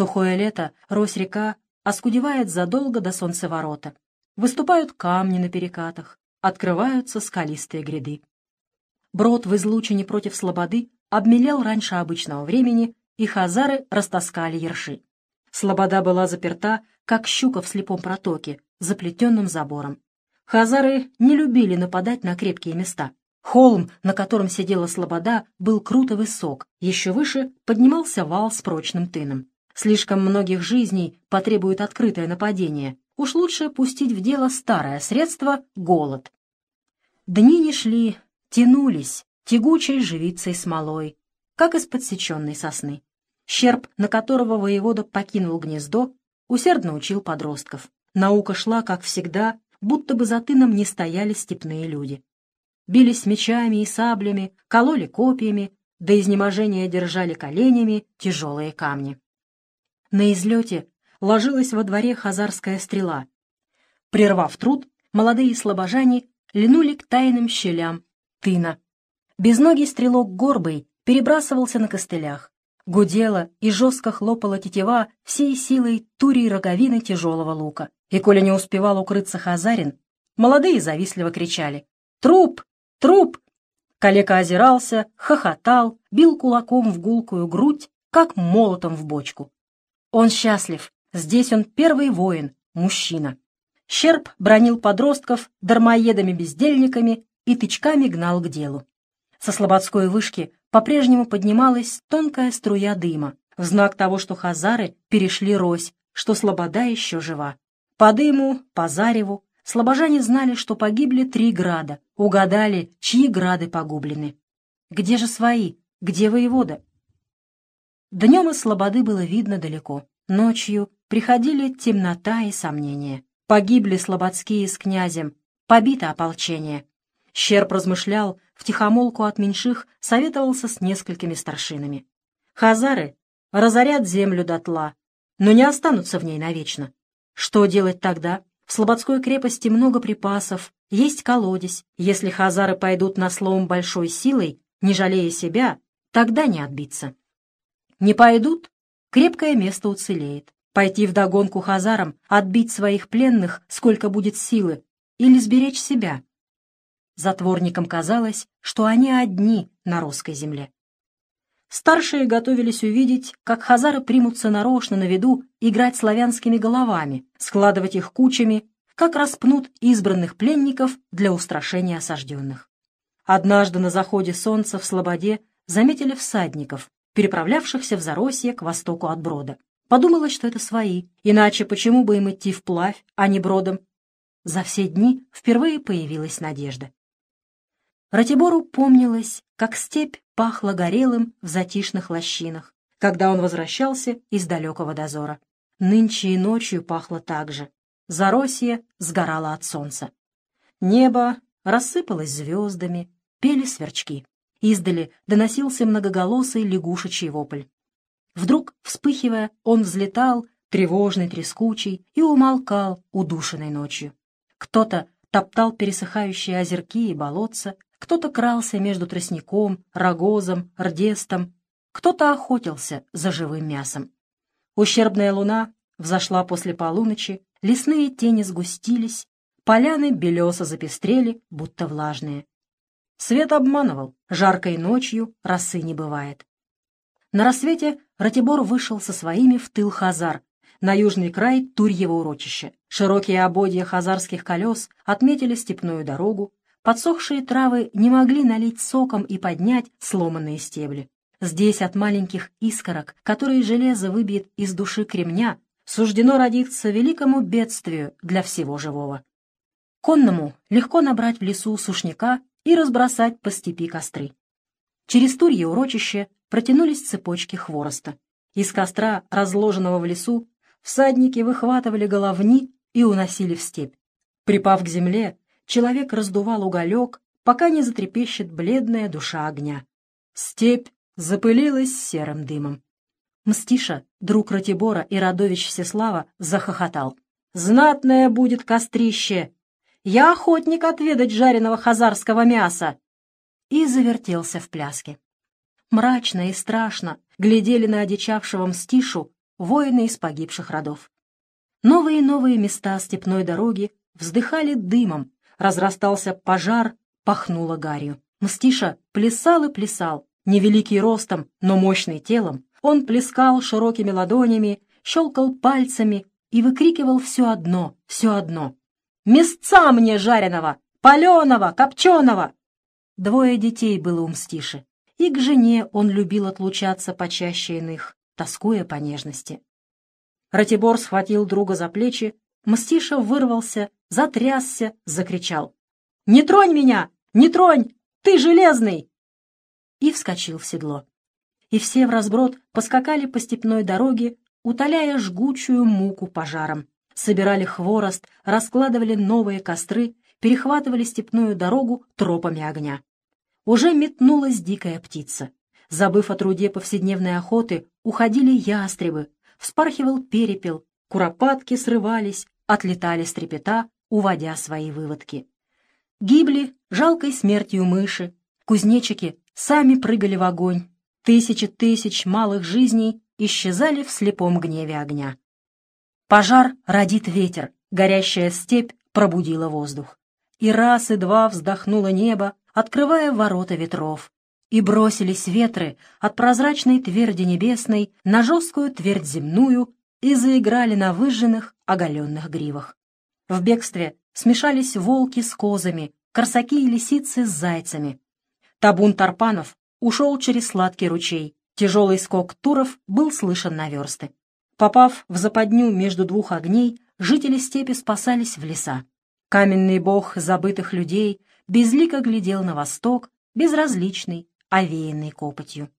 сухое лето Рось-река оскудевает задолго до солнцеворота. Выступают камни на перекатах, открываются скалистые гряды. Брод в излучине против слободы обмелел раньше обычного времени, и хазары растаскали ерши. Слобода была заперта, как щука в слепом протоке, заплетенным забором. Хазары не любили нападать на крепкие места. Холм, на котором сидела слобода, был круто высок, еще выше поднимался вал с прочным тыном. Слишком многих жизней потребует открытое нападение. Уж лучше пустить в дело старое средство — голод. Дни не шли, тянулись, тягучей живицей смолой, как из подсеченной сосны. Щерб, на которого воевода покинул гнездо, усердно учил подростков. Наука шла, как всегда, будто бы за тыном не стояли степные люди. Бились мечами и саблями, кололи копьями, до изнеможения держали коленями тяжелые камни. На излете ложилась во дворе хазарская стрела. Прервав труд, молодые слабожане льнули к тайным щелям тына. Безногий стрелок горбый перебрасывался на костылях. Гудела и жестко хлопала тетива всей силой турей роговины тяжелого лука. И коли не успевал укрыться Хазарин, молодые завистливо кричали «Труп! Труп!» Калека озирался, хохотал, бил кулаком в гулкую грудь, как молотом в бочку. Он счастлив, здесь он первый воин, мужчина. Щерб бронил подростков дармоедами-бездельниками и тычками гнал к делу. Со слободской вышки по-прежнему поднималась тонкая струя дыма, в знак того, что хазары перешли рось, что слобода еще жива. По дыму, по зареву, слобожане знали, что погибли три града, угадали, чьи грады погублены. Где же свои? Где воевода? Днем из слободы было видно далеко. Ночью приходили темнота и сомнения. Погибли слободские с князем, побито ополчение. Щерб размышлял, втихомолку от меньших советовался с несколькими старшинами. Хазары разорят землю дотла, но не останутся в ней навечно. Что делать тогда? В Слободской крепости много припасов, есть колодец. Если хазары пойдут на слом большой силой, не жалея себя, тогда не отбиться. Не пойдут, крепкое место уцелеет. Пойти вдогонку хазарам, отбить своих пленных, сколько будет силы, или сберечь себя. Затворникам казалось, что они одни на русской земле. Старшие готовились увидеть, как хазары примутся нарочно на виду играть славянскими головами, складывать их кучами, как распнут избранных пленников для устрашения осажденных. Однажды на заходе солнца в Слободе заметили всадников, переправлявшихся в Заросье к востоку от Брода. Подумалось, что это свои, иначе почему бы им идти вплавь, а не бродом? За все дни впервые появилась надежда. Ратибору помнилось, как степь пахла горелым в затишных лощинах, когда он возвращался из далекого дозора. Нынче и ночью пахло так же. Заросье сгорало от солнца. Небо рассыпалось звездами, пели сверчки. Издали доносился многоголосый лягушечий вопль. Вдруг, вспыхивая, он взлетал, тревожный, трескучий, и умолкал, удушенной ночью. Кто-то топтал пересыхающие озерки и болотца, кто-то крался между тростником, рогозом, рдестом, кто-то охотился за живым мясом. Ущербная луна взошла после полуночи, лесные тени сгустились, поляны белесо запестрели, будто влажные. Свет обманывал, жаркой ночью росы не бывает. На рассвете Ратибор вышел со своими в тыл Хазар, на южный край Турьего урочища. Широкие ободья хазарских колес отметили степную дорогу, Подсохшие травы не могли налить соком и поднять сломанные стебли. Здесь от маленьких искорок, которые железо выбьет из души кремня, суждено родиться великому бедствию для всего живого. Конному легко набрать в лесу сушняка и разбросать по степи костры. Через турье урочище протянулись цепочки хвороста. Из костра, разложенного в лесу, всадники выхватывали головни и уносили в степь. Припав к земле, человек раздувал уголек, пока не затрепещет бледная душа огня. Степь запылилась серым дымом. Мстиша, друг Ратибора и родович Всеслава, захохотал. «Знатное будет кострище! Я охотник отведать жареного хазарского мяса!» И завертелся в пляске. Мрачно и страшно глядели на одичавшего Мстишу воины из погибших родов. Новые и новые места степной дороги вздыхали дымом, разрастался пожар, пахнуло гарью. Мстиша плясал и плясал, невеликий ростом, но мощный телом. Он плескал широкими ладонями, щелкал пальцами и выкрикивал все одно, все одно. «Места мне жареного! Паленого! Копченого!» Двое детей было у Мстиши, и к жене он любил отлучаться почаще иных, тоскуя по нежности. Ратибор схватил друга за плечи, Мстиша вырвался, затрясся, закричал. «Не тронь меня! Не тронь! Ты железный!» И вскочил в седло. И все в разброд поскакали по степной дороге, утоляя жгучую муку пожаром. Собирали хворост, раскладывали новые костры, перехватывали степную дорогу тропами огня. Уже метнулась дикая птица. Забыв о труде повседневной охоты, уходили ястребы, вспархивал перепел, куропатки срывались, отлетали с трепета, уводя свои выводки. Гибли жалкой смертью мыши, кузнечики сами прыгали в огонь, тысячи тысяч малых жизней исчезали в слепом гневе огня. Пожар родит ветер, горящая степь пробудила воздух. И раз и два вздохнуло небо, открывая ворота ветров, и бросились ветры от прозрачной тверди небесной на жесткую твердь земную и заиграли на выжженных, оголенных гривах. В бегстве смешались волки с козами, корсаки и лисицы с зайцами. Табун тарпанов ушел через сладкий ручей, тяжелый скок туров был слышен на версты. Попав в западню между двух огней, жители степи спасались в леса. Каменный бог забытых людей безлико глядел на восток, безразличный, овеянный копотью.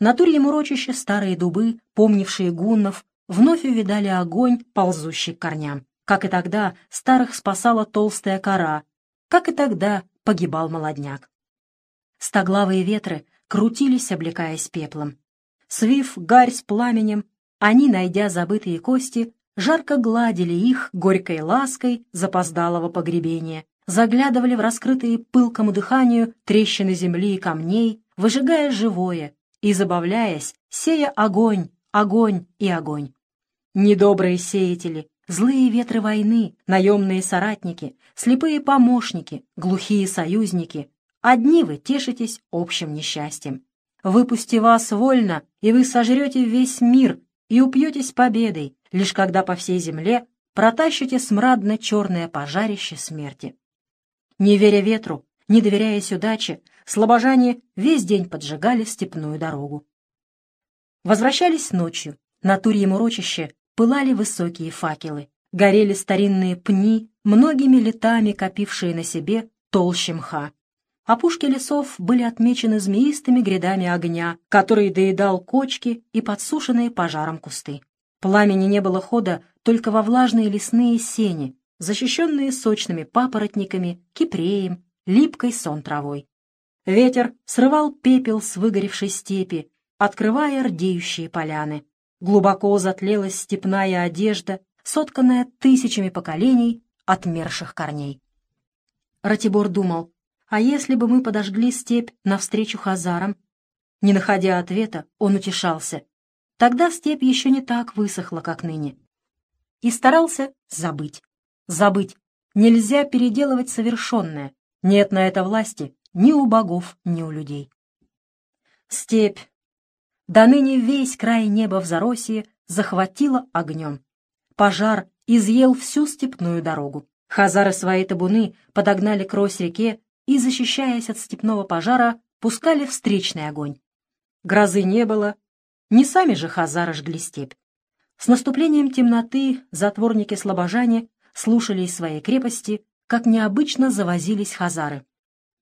На турьем урочище старые дубы, помнившие гуннов, вновь увидали огонь, ползущий к корням. Как и тогда, старых спасала толстая кора, как и тогда погибал молодняк. Стоглавые ветры крутились, облекаясь пеплом. Свив гарь с пламенем, они, найдя забытые кости, жарко гладили их горькой лаской запоздалого погребения, заглядывали в раскрытые пылкому дыханию трещины земли и камней, выжигая живое и, забавляясь, сея огонь, огонь и огонь. Недобрые сеятели, злые ветры войны, наемные соратники, слепые помощники, глухие союзники, одни вы тешитесь общим несчастьем. Выпусти вас вольно, и вы сожрете весь мир и упьетесь победой, лишь когда по всей земле протащите смрадно-черное пожарище смерти. Не веря ветру, не доверяясь удаче, слабожане весь день поджигали степную дорогу. Возвращались ночью. На Турьем урочище пылали высокие факелы, горели старинные пни, многими летами копившие на себе толще мха. Опушки лесов были отмечены змеистыми грядами огня, который доедал кочки и подсушенные пожаром кусты. Пламени не было хода только во влажные лесные сени, защищенные сочными папоротниками, кипреем, липкой сон травой. Ветер срывал пепел с выгоревшей степи, открывая рдеющие поляны. Глубоко затлелась степная одежда, сотканная тысячами поколений отмерших корней. Ратибор думал, а если бы мы подожгли степь навстречу хазарам? Не находя ответа, он утешался. Тогда степь еще не так высохла, как ныне. И старался забыть. Забыть. Нельзя переделывать совершенное. Нет на это власти ни у богов, ни у людей. Степь. До ныне весь край неба в Заросье захватила огнем. Пожар изъел всю степную дорогу. Хазары свои табуны подогнали к Рось-реке и, защищаясь от степного пожара, пускали встречный огонь. Грозы не было, не сами же хазары жгли степь. С наступлением темноты затворники-слобожане слушали из своей крепости, как необычно завозились хазары.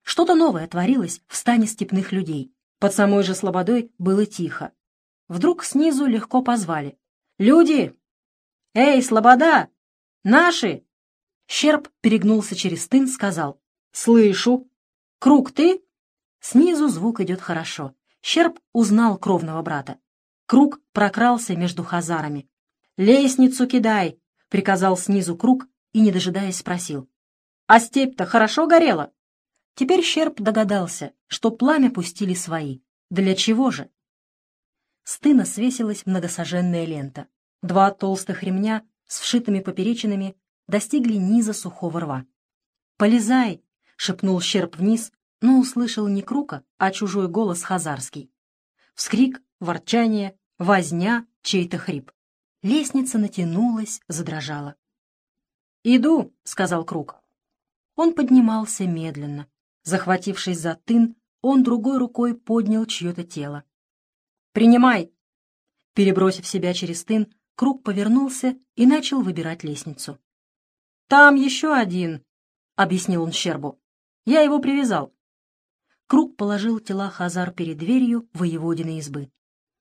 Что-то новое творилось в стане степных людей. Под самой же слободой было тихо. Вдруг снизу легко позвали. «Люди! Эй, слобода! Наши!» Щерб перегнулся через тын, сказал. «Слышу! Круг ты?» Снизу звук идет хорошо. Щерб узнал кровного брата. Круг прокрался между хазарами. «Лестницу кидай!» приказал снизу круг и, не дожидаясь, спросил. «А степь-то хорошо горела?» Теперь Щерб догадался, что пламя пустили свои. Для чего же? с тына свесилась многосоженная лента. Два толстых ремня с вшитыми поперечинами достигли низа сухого рва. «Полезай!» — шепнул щерб вниз, но услышал не Крука, а чужой голос хазарский. Вскрик, ворчание, возня, чей-то хрип. Лестница натянулась, задрожала. «Иду», — сказал Круг. Он поднимался медленно. Захватившись за тын, он другой рукой поднял чье-то тело. «Принимай!» Перебросив себя через тын, Круг повернулся и начал выбирать лестницу. «Там еще один», — объяснил он Щербу. «Я его привязал». Круг положил тела Хазар перед дверью воеводиной избы.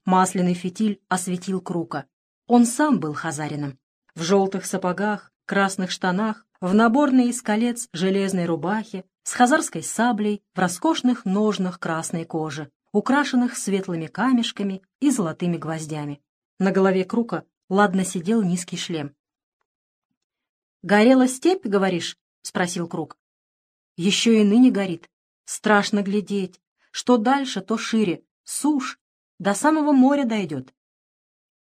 Масляный фитиль осветил Крука. Он сам был хазарином. В желтых сапогах, красных штанах, в наборной из колец железной рубахе, с хазарской саблей, в роскошных ножнах красной кожи, украшенных светлыми камешками и золотыми гвоздями. На голове Крука ладно сидел низкий шлем. «Горела степь, говоришь?» — спросил Круг. «Еще и ныне горит. Страшно глядеть. Что дальше, то шире. Сушь. До самого моря дойдет».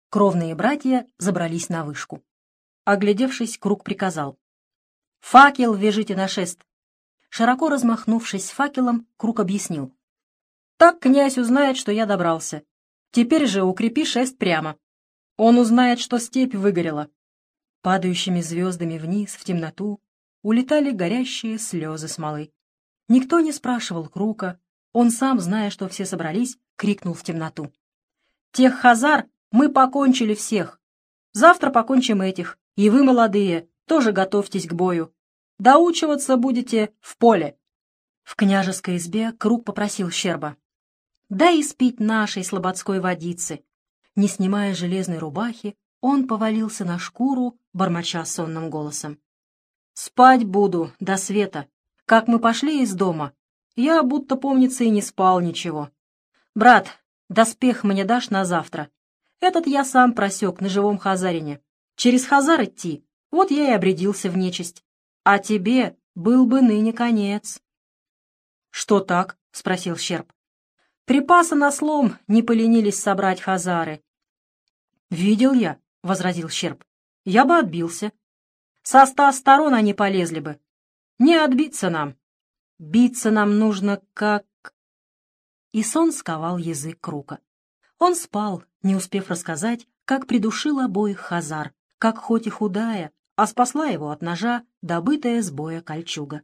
Кровные братья забрались на вышку. Оглядевшись, Круг приказал. «Факел вяжите на шест!» Широко размахнувшись факелом, Круг объяснил. «Так князь узнает, что я добрался. Теперь же укрепи шест прямо. Он узнает, что степь выгорела». Падающими звездами вниз, в темноту, улетали горящие слезы смолы. Никто не спрашивал Крука. Он сам, зная, что все собрались, крикнул в темноту. «Тех хазар мы покончили всех. Завтра покончим этих. И вы, молодые, тоже готовьтесь к бою. Доучиваться будете в поле. В княжеской избе Круг попросил Щерба. «Дай испить нашей слободской водицы». Не снимая железной рубахи, он повалился на шкуру, бормоча сонным голосом. «Спать буду до света. Как мы пошли из дома, я, будто помнится, и не спал ничего. Брат, доспех мне дашь на завтра? Этот я сам просек на живом хазарине. Через Хазар идти, вот я и обрядился в нечисть. А тебе был бы ныне конец. — Что так? — спросил Щерб. — Припасы на слом не поленились собрать Хазары. — Видел я, — возразил Щерб. — Я бы отбился. Со ста сторон они полезли бы. Не отбиться нам. Биться нам нужно как... И сон сковал язык Крука. Он спал, не успев рассказать, как придушил обоих Хазар, как хоть и худая, а спасла его от ножа, добытая с боя кольчуга.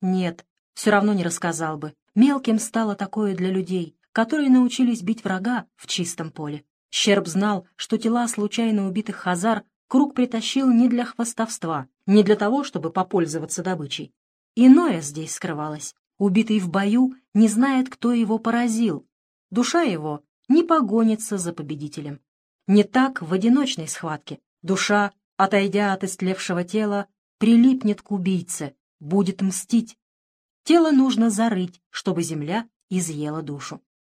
Нет, все равно не рассказал бы. Мелким стало такое для людей, которые научились бить врага в чистом поле. Щерб знал, что тела случайно убитых хазар Круг притащил не для хвостовства, не для того, чтобы попользоваться добычей. Иное здесь скрывалось. Убитый в бою не знает, кто его поразил. Душа его не погонится за победителем. Не так в одиночной схватке. Душа, отойдя от истлевшего тела, прилипнет к убийце, будет мстить. Тело нужно зарыть, чтобы земля изъела душу.